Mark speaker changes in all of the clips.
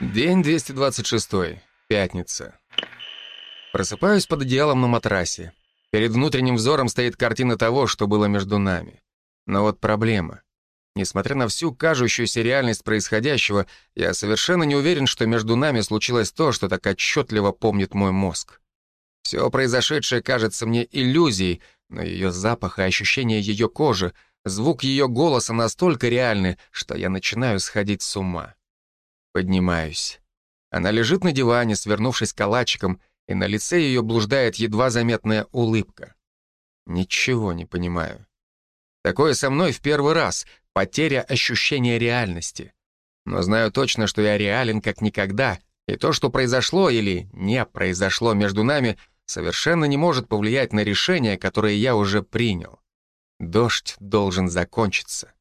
Speaker 1: День 226. Пятница. Просыпаюсь под одеялом на матрасе. Перед внутренним взором стоит картина того, что было между нами. Но вот проблема. Несмотря на всю кажущуюся реальность происходящего, я совершенно не уверен, что между нами случилось то, что так отчетливо помнит мой мозг. Все произошедшее кажется мне иллюзией, но ее запах и ощущение ее кожи, звук ее голоса настолько реальны, что я начинаю сходить с ума. Поднимаюсь. Она лежит на диване, свернувшись калачиком, и на лице ее блуждает едва заметная улыбка. Ничего не понимаю. Такое со мной в первый раз, потеря ощущения реальности. Но знаю точно, что я реален как никогда, и то, что произошло или не произошло между нами, совершенно не может повлиять на решение, которое я уже принял. Дождь должен закончиться.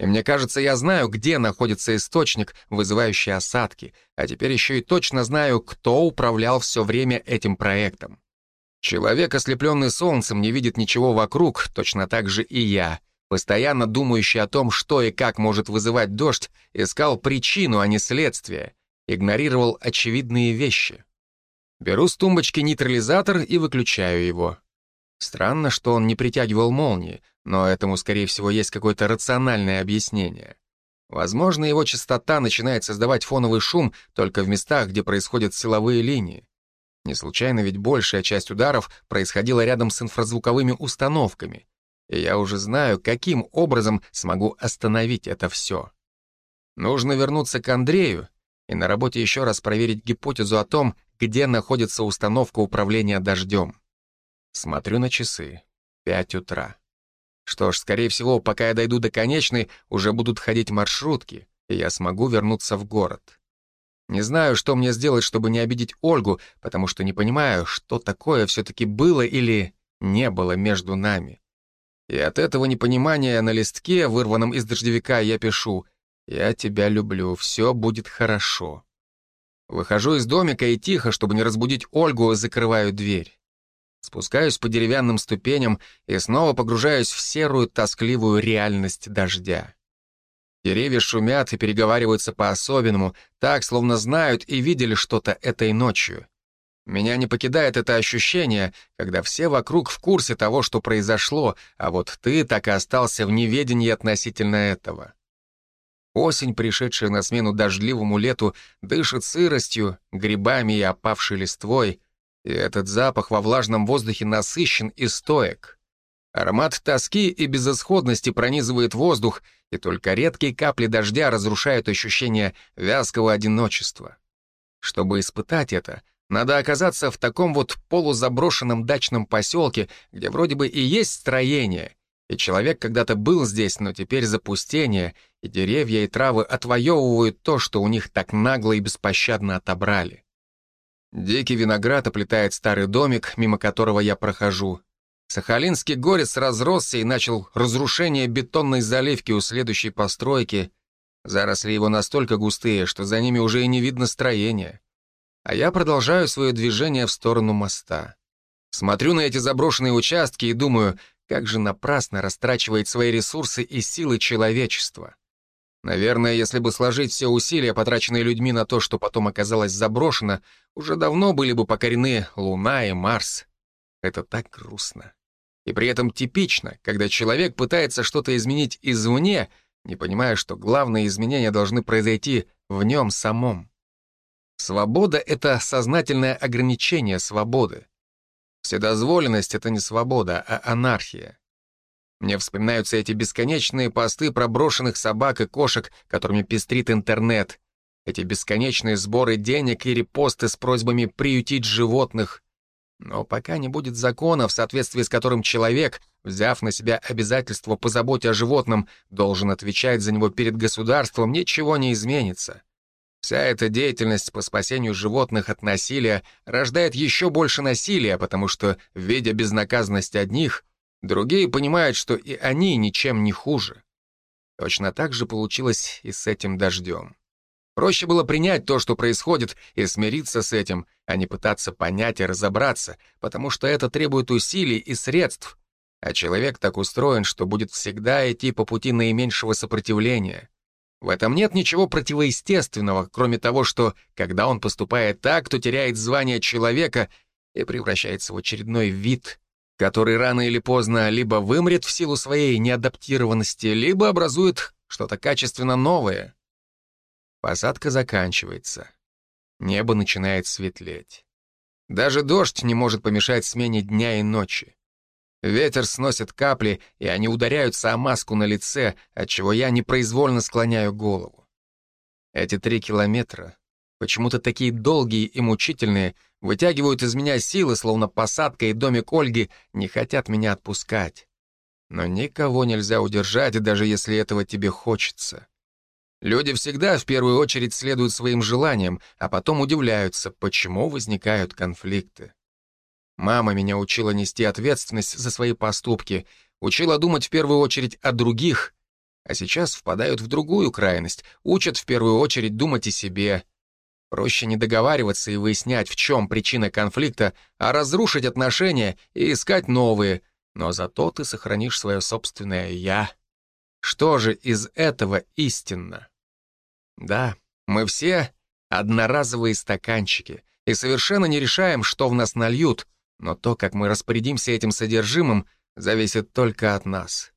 Speaker 1: И мне кажется, я знаю, где находится источник, вызывающий осадки, а теперь еще и точно знаю, кто управлял все время этим проектом. Человек, ослепленный солнцем, не видит ничего вокруг, точно так же и я, постоянно думающий о том, что и как может вызывать дождь, искал причину, а не следствие, игнорировал очевидные вещи. Беру с тумбочки нейтрализатор и выключаю его. Странно, что он не притягивал молнии, но этому, скорее всего, есть какое-то рациональное объяснение. Возможно, его частота начинает создавать фоновый шум только в местах, где происходят силовые линии. Не случайно ведь большая часть ударов происходила рядом с инфразвуковыми установками, и я уже знаю, каким образом смогу остановить это все. Нужно вернуться к Андрею и на работе еще раз проверить гипотезу о том, где находится установка управления дождем. Смотрю на часы. Пять утра. Что ж, скорее всего, пока я дойду до конечной, уже будут ходить маршрутки, и я смогу вернуться в город. Не знаю, что мне сделать, чтобы не обидеть Ольгу, потому что не понимаю, что такое все-таки было или не было между нами. И от этого непонимания на листке, вырванном из дождевика, я пишу «Я тебя люблю, все будет хорошо». Выхожу из домика и тихо, чтобы не разбудить Ольгу, закрываю дверь. Спускаюсь по деревянным ступеням и снова погружаюсь в серую, тоскливую реальность дождя. Деревья шумят и переговариваются по-особенному, так, словно знают и видели что-то этой ночью. Меня не покидает это ощущение, когда все вокруг в курсе того, что произошло, а вот ты так и остался в неведении относительно этого. Осень, пришедшая на смену дождливому лету, дышит сыростью, грибами и опавшей листвой — и этот запах во влажном воздухе насыщен и стоек. Аромат тоски и безысходности пронизывает воздух, и только редкие капли дождя разрушают ощущение вязкого одиночества. Чтобы испытать это, надо оказаться в таком вот полузаброшенном дачном поселке, где вроде бы и есть строение, и человек когда-то был здесь, но теперь запустение, и деревья и травы отвоевывают то, что у них так нагло и беспощадно отобрали. Дикий виноград оплетает старый домик, мимо которого я прохожу. Сахалинский горец разросся и начал разрушение бетонной заливки у следующей постройки. Заросли его настолько густые, что за ними уже и не видно строения. А я продолжаю свое движение в сторону моста. Смотрю на эти заброшенные участки и думаю, как же напрасно растрачивает свои ресурсы и силы человечества. Наверное, если бы сложить все усилия, потраченные людьми на то, что потом оказалось заброшено, уже давно были бы покорены Луна и Марс. Это так грустно. И при этом типично, когда человек пытается что-то изменить извне, не понимая, что главные изменения должны произойти в нем самом. Свобода — это сознательное ограничение свободы. Вседозволенность — это не свобода, а анархия. Мне вспоминаются эти бесконечные посты про брошенных собак и кошек, которыми пестрит интернет. Эти бесконечные сборы денег и репосты с просьбами приютить животных. Но пока не будет закона, в соответствии с которым человек, взяв на себя обязательство по заботе о животном, должен отвечать за него перед государством, ничего не изменится. Вся эта деятельность по спасению животных от насилия рождает еще больше насилия, потому что, видя безнаказанность одних, Другие понимают, что и они ничем не хуже. Точно так же получилось и с этим дождем. Проще было принять то, что происходит, и смириться с этим, а не пытаться понять и разобраться, потому что это требует усилий и средств, а человек так устроен, что будет всегда идти по пути наименьшего сопротивления. В этом нет ничего противоестественного, кроме того, что, когда он поступает так, то теряет звание человека и превращается в очередной вид, который рано или поздно либо вымрет в силу своей неадаптированности, либо образует что-то качественно новое. Посадка заканчивается. Небо начинает светлеть. Даже дождь не может помешать смене дня и ночи. Ветер сносит капли, и они ударяются о маску на лице, отчего я непроизвольно склоняю голову. Эти три километра, почему-то такие долгие и мучительные, вытягивают из меня силы, словно посадка и домик Ольги не хотят меня отпускать. Но никого нельзя удержать, даже если этого тебе хочется. Люди всегда в первую очередь следуют своим желаниям, а потом удивляются, почему возникают конфликты. Мама меня учила нести ответственность за свои поступки, учила думать в первую очередь о других, а сейчас впадают в другую крайность, учат в первую очередь думать о себе. Проще не договариваться и выяснять, в чем причина конфликта, а разрушить отношения и искать новые, но зато ты сохранишь свое собственное «я». Что же из этого истинно? Да, мы все одноразовые стаканчики и совершенно не решаем, что в нас нальют, но то, как мы распорядимся этим содержимым, зависит только от нас.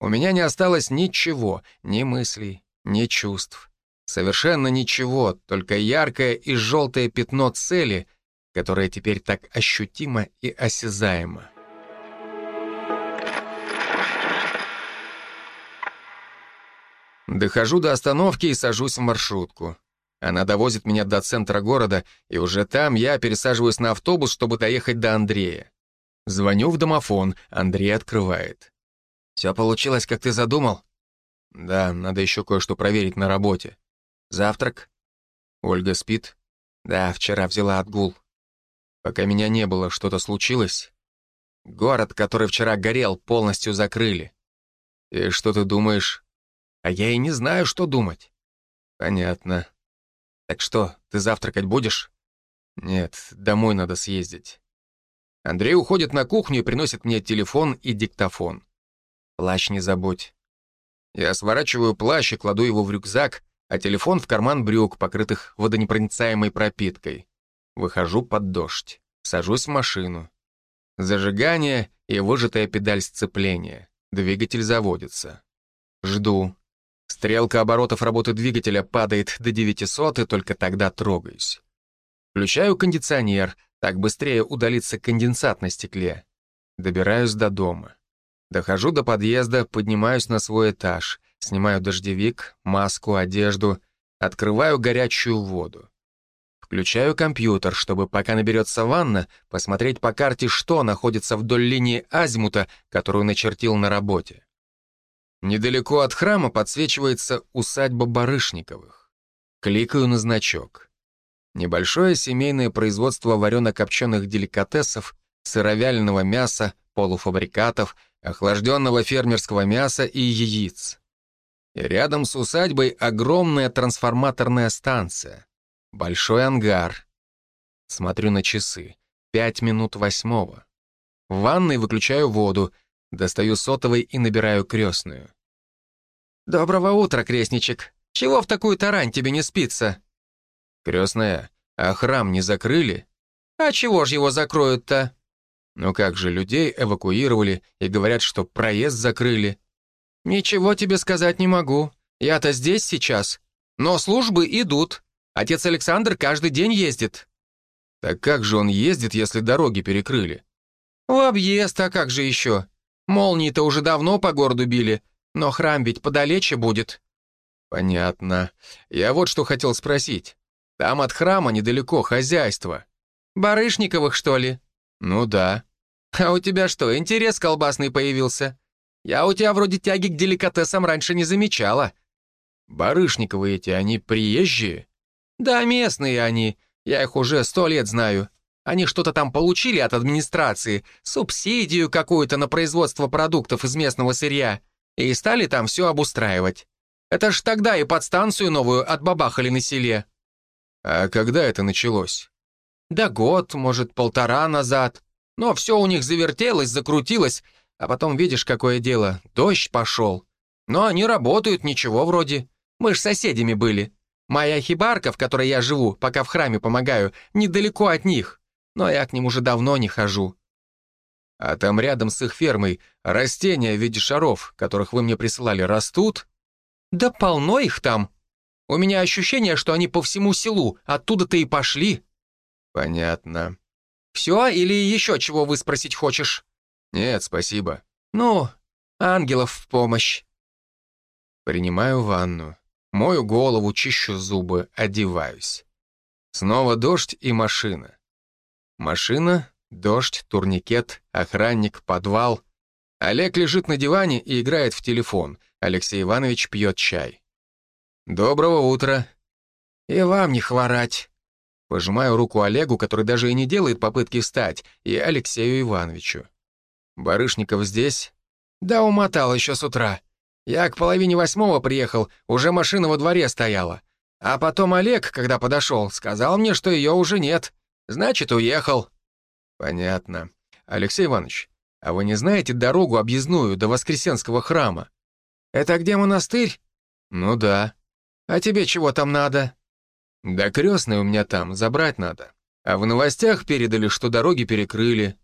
Speaker 1: У меня не осталось ничего, ни мыслей, ни чувств. Совершенно ничего, только яркое и желтое пятно цели, которое теперь так ощутимо и осязаемо. Дохожу до остановки и сажусь в маршрутку. Она довозит меня до центра города, и уже там я пересаживаюсь на автобус, чтобы доехать до Андрея. Звоню в домофон, Андрей открывает. «Все получилось, как ты задумал?» «Да, надо еще кое-что проверить на работе. Завтрак?» «Ольга спит?» «Да, вчера взяла отгул. Пока меня не было, что-то случилось?» «Город, который вчера горел, полностью закрыли». «И что ты думаешь?» А я и не знаю, что думать. Понятно. Так что, ты завтракать будешь? Нет, домой надо съездить. Андрей уходит на кухню и приносит мне телефон и диктофон. Плащ не забудь. Я сворачиваю плащ и кладу его в рюкзак, а телефон в карман брюк, покрытых водонепроницаемой пропиткой. Выхожу под дождь. Сажусь в машину. Зажигание и выжатая педаль сцепления. Двигатель заводится. Жду. Стрелка оборотов работы двигателя падает до 900, и только тогда трогаюсь. Включаю кондиционер, так быстрее удалится конденсат на стекле. Добираюсь до дома. Дохожу до подъезда, поднимаюсь на свой этаж, снимаю дождевик, маску, одежду, открываю горячую воду. Включаю компьютер, чтобы, пока наберется ванна, посмотреть по карте, что находится вдоль линии азимута, которую начертил на работе. Недалеко от храма подсвечивается усадьба Барышниковых. Кликаю на значок. Небольшое семейное производство варено-копченых деликатесов, сыровяленого мяса, полуфабрикатов, охлажденного фермерского мяса и яиц. Рядом с усадьбой огромная трансформаторная станция. Большой ангар. Смотрю на часы. Пять минут восьмого. В ванной выключаю воду, Достаю сотовый и набираю крестную. «Доброго утра, крестничек. Чего в такую тарань тебе не спится?» «Крестная, а храм не закрыли?» «А чего ж его закроют-то?» «Ну как же, людей эвакуировали и говорят, что проезд закрыли». «Ничего тебе сказать не могу. Я-то здесь сейчас. Но службы идут. Отец Александр каждый день ездит». «Так как же он ездит, если дороги перекрыли?» «В объезд, а как же еще? Молнии-то уже давно по городу били, но храм ведь подалече будет». «Понятно. Я вот что хотел спросить. Там от храма недалеко хозяйство». «Барышниковых, что ли?» «Ну да». «А у тебя что, интерес колбасный появился? Я у тебя вроде тяги к деликатесам раньше не замечала». «Барышниковы эти, они приезжие?» «Да, местные они. Я их уже сто лет знаю. Они что-то там получили от администрации, субсидию какую-то на производство продуктов из местного сырья, и стали там все обустраивать. Это ж тогда и подстанцию новую отбабахали на селе. А когда это началось? Да год, может, полтора назад. Но все у них завертелось, закрутилось, а потом видишь, какое дело, дождь пошел. Но они работают, ничего вроде. Мы ж соседями были. Моя хибарка, в которой я живу, пока в храме помогаю, недалеко от них. Но я к ним уже давно не хожу. А там рядом с их фермой растения в виде шаров, которых вы мне присылали, растут? Да полно их там. У меня ощущение, что они по всему селу, оттуда-то и пошли. Понятно. Все или еще чего вы спросить хочешь? Нет, спасибо. Ну, ангелов в помощь. Принимаю ванну. Мою голову, чищу зубы, одеваюсь. Снова дождь и машина. Машина, дождь, турникет, охранник, подвал. Олег лежит на диване и играет в телефон. Алексей Иванович пьет чай. «Доброго утра». «И вам не хворать». Пожимаю руку Олегу, который даже и не делает попытки встать, и Алексею Ивановичу. «Барышников здесь?» «Да умотал еще с утра. Я к половине восьмого приехал, уже машина во дворе стояла. А потом Олег, когда подошел, сказал мне, что ее уже нет. Значит, уехал». «Понятно. Алексей Иванович, а вы не знаете дорогу объездную до Воскресенского храма?» «Это где монастырь?» «Ну да». «А тебе чего там надо?» «Да крестный у меня там, забрать надо. А в новостях передали, что дороги перекрыли».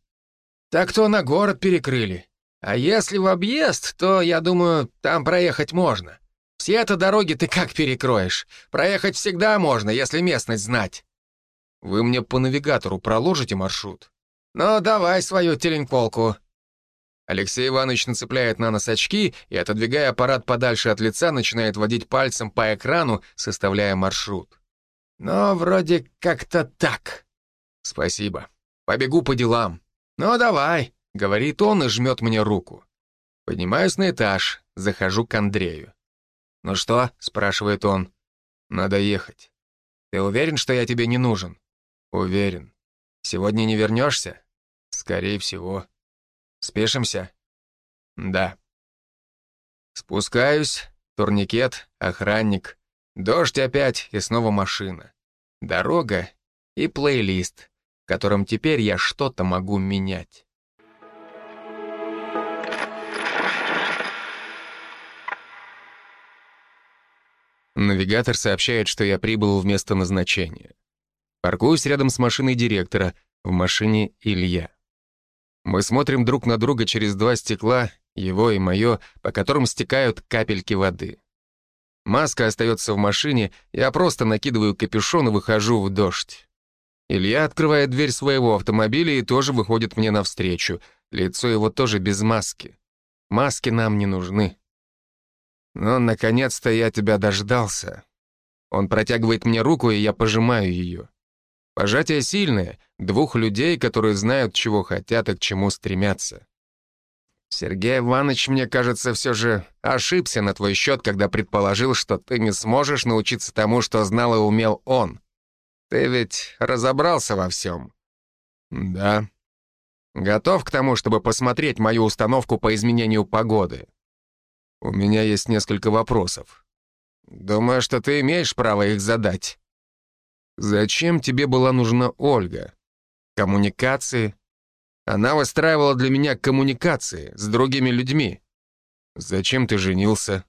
Speaker 1: «Так то на город перекрыли. А если в объезд, то, я думаю, там проехать можно. Все это дороги ты как перекроешь? Проехать всегда можно, если местность знать. Вы мне по навигатору проложите маршрут? Ну, давай свою теленьколку. Алексей Иванович нацепляет на нос очки и, отодвигая аппарат подальше от лица, начинает водить пальцем по экрану, составляя маршрут. «Ну, вроде как-то так». «Спасибо. Побегу по делам». «Ну, давай». — говорит он и жмет мне руку. Поднимаюсь на этаж, захожу к Андрею. «Ну что?» — спрашивает он. «Надо ехать. Ты уверен, что я тебе не нужен?» «Уверен. Сегодня не вернешься?» «Скорее всего. Спешимся?» «Да». Спускаюсь, турникет, охранник, дождь опять и снова машина. Дорога и плейлист, в котором теперь я что-то могу менять. Навигатор сообщает, что я прибыл в место назначения. Паркуюсь рядом с машиной директора, в машине Илья. Мы смотрим друг на друга через два стекла, его и мое, по которым стекают капельки воды. Маска остается в машине, я просто накидываю капюшон и выхожу в дождь. Илья открывает дверь своего автомобиля и тоже выходит мне навстречу. Лицо его тоже без маски. Маски нам не нужны. «Ну, наконец-то я тебя дождался». Он протягивает мне руку, и я пожимаю ее. Пожатие сильное, двух людей, которые знают, чего хотят и к чему стремятся. Сергей Иванович, мне кажется, все же ошибся на твой счет, когда предположил, что ты не сможешь научиться тому, что знал и умел он. Ты ведь разобрался во всем. Да. Готов к тому, чтобы посмотреть мою установку по изменению погоды. У меня есть несколько вопросов. Думаю, что ты имеешь право их задать. Зачем тебе была нужна Ольга? Коммуникации? Она выстраивала для меня коммуникации с другими людьми. Зачем ты женился?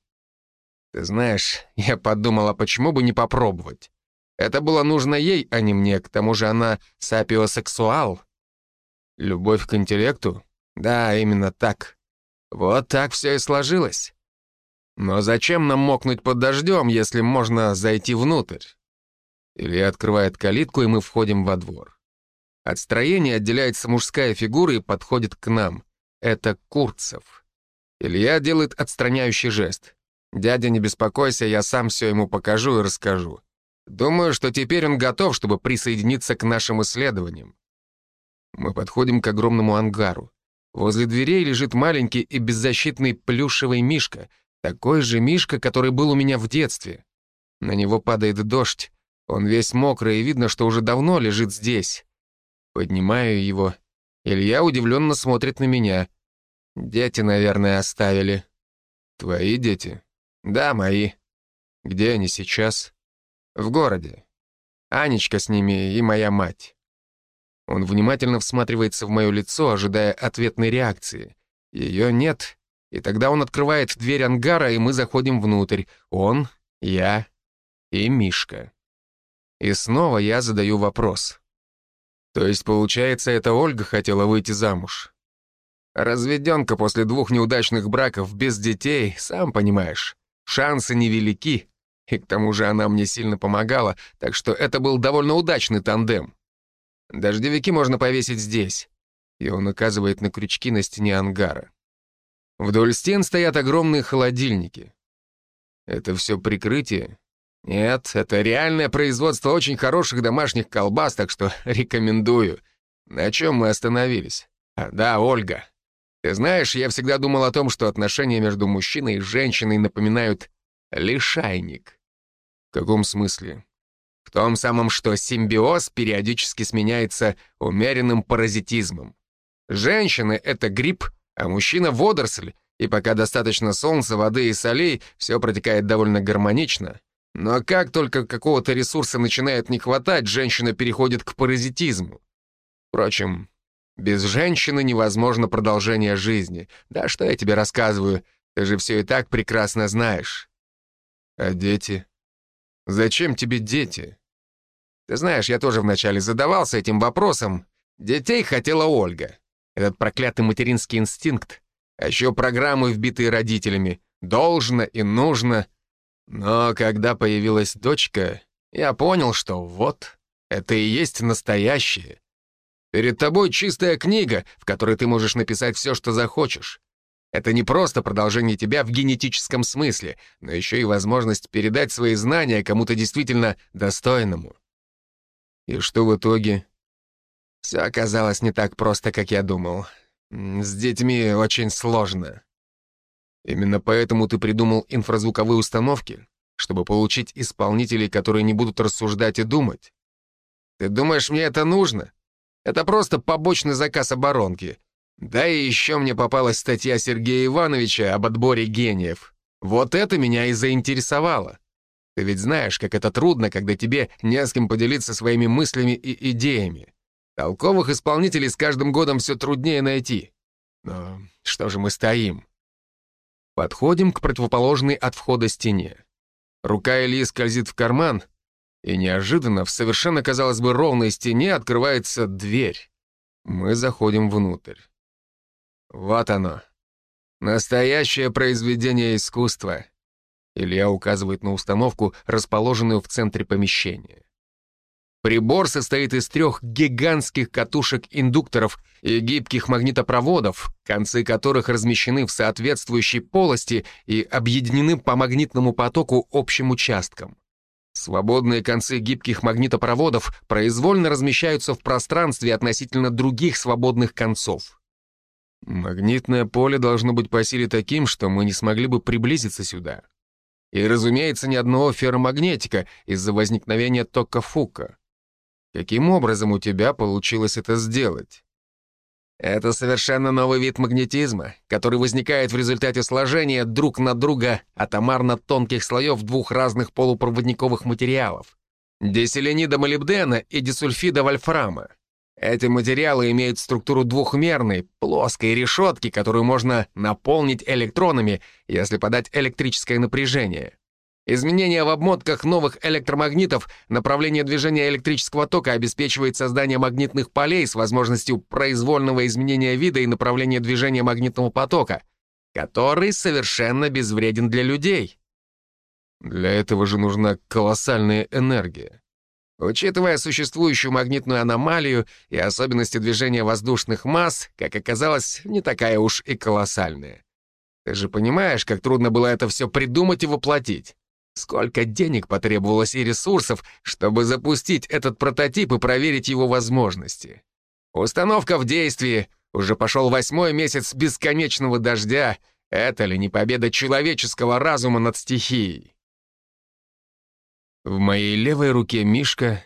Speaker 1: Ты знаешь, я подумала, почему бы не попробовать. Это было нужно ей, а не мне, к тому же она сапиосексуал. Любовь к интеллекту? Да, именно так. Вот так все и сложилось. Но зачем нам мокнуть под дождем, если можно зайти внутрь? Илья открывает калитку, и мы входим во двор. От строения отделяется мужская фигура и подходит к нам. Это Курцев. Илья делает отстраняющий жест. «Дядя, не беспокойся, я сам все ему покажу и расскажу. Думаю, что теперь он готов, чтобы присоединиться к нашим исследованиям». Мы подходим к огромному ангару. Возле дверей лежит маленький и беззащитный плюшевый мишка — такой же Мишка, который был у меня в детстве. На него падает дождь. Он весь мокрый, и видно, что уже давно лежит здесь. Поднимаю его. Илья удивленно смотрит на меня. Дети, наверное, оставили. Твои дети? Да, мои. Где они сейчас? В городе. Анечка с ними и моя мать. Он внимательно всматривается в мое лицо, ожидая ответной реакции. Ее нет, и тогда он открывает дверь ангара, и мы заходим внутрь. Он, я и Мишка. И снова я задаю вопрос. То есть, получается, это Ольга хотела выйти замуж? Разведенка после двух неудачных браков без детей, сам понимаешь, шансы невелики. И к тому же она мне сильно помогала, так что это был довольно удачный тандем. Дождевики можно повесить здесь. И он указывает на крючки на стене ангара. Вдоль стен стоят огромные холодильники. Это все прикрытие? Нет, это реальное производство очень хороших домашних колбас, так что рекомендую. На чем мы остановились? А, да, Ольга. Ты знаешь, я всегда думал о том, что отношения между мужчиной и женщиной напоминают лишайник. В каком смысле? В том самом, что симбиоз периодически сменяется умеренным паразитизмом. Женщины — это гриб, а мужчина — водоросль, и пока достаточно солнца, воды и солей, все протекает довольно гармонично. Но как только какого-то ресурса начинает не хватать, женщина переходит к паразитизму. Впрочем, без женщины невозможно продолжение жизни. Да что я тебе рассказываю, ты же все и так прекрасно знаешь. А дети? Зачем тебе дети? Ты знаешь, я тоже вначале задавался этим вопросом. Детей хотела Ольга. Этот проклятый материнский инстинкт. А еще программы, вбитые родителями. Должно и нужно. Но когда появилась дочка, я понял, что вот, это и есть настоящее. Перед тобой чистая книга, в которой ты можешь написать все, что захочешь. Это не просто продолжение тебя в генетическом смысле, но еще и возможность передать свои знания кому-то действительно достойному. И что в итоге? Все оказалось не так просто, как я думал. С детьми очень сложно. Именно поэтому ты придумал инфразвуковые установки, чтобы получить исполнителей, которые не будут рассуждать и думать. Ты думаешь, мне это нужно? Это просто побочный заказ оборонки. Да и еще мне попалась статья Сергея Ивановича об отборе гениев. Вот это меня и заинтересовало. Ты ведь знаешь, как это трудно, когда тебе не с кем поделиться своими мыслями и идеями. Толковых исполнителей с каждым годом все труднее найти. Но что же мы стоим? Подходим к противоположной от входа стене. Рука Ильи скользит в карман, и неожиданно в совершенно, казалось бы, ровной стене открывается дверь. Мы заходим внутрь. Вот оно. Настоящее произведение искусства. Илья указывает на установку, расположенную в центре помещения. Прибор состоит из трех гигантских катушек-индукторов и гибких магнитопроводов, концы которых размещены в соответствующей полости и объединены по магнитному потоку общим участком. Свободные концы гибких магнитопроводов произвольно размещаются в пространстве относительно других свободных концов. Магнитное поле должно быть по силе таким, что мы не смогли бы приблизиться сюда. И, разумеется, ни одного ферромагнетика из-за возникновения тока Фука. Каким образом у тебя получилось это сделать? Это совершенно новый вид магнетизма, который возникает в результате сложения друг на друга атомарно тонких слоев двух разных полупроводниковых материалов — деселенида молибдена и дисульфида вольфрама. Эти материалы имеют структуру двухмерной, плоской решетки, которую можно наполнить электронами, если подать электрическое напряжение. Изменение в обмотках новых электромагнитов, направление движения электрического тока обеспечивает создание магнитных полей с возможностью произвольного изменения вида и направления движения магнитного потока, который совершенно безвреден для людей. Для этого же нужна колоссальная энергия. Учитывая существующую магнитную аномалию и особенности движения воздушных масс, как оказалось, не такая уж и колоссальная. Ты же понимаешь, как трудно было это все придумать и воплотить. Сколько денег потребовалось и ресурсов, чтобы запустить этот прототип и проверить его возможности. Установка в действии, уже пошел восьмой месяц бесконечного дождя. Это ли не победа человеческого разума над стихией? В моей левой руке Мишка,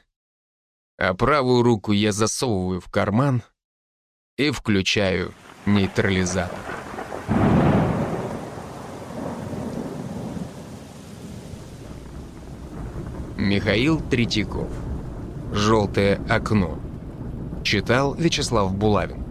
Speaker 1: а правую руку я засовываю в карман и включаю нейтрализатор. Михаил Третьяков. «Желтое окно». Читал Вячеслав Булавин.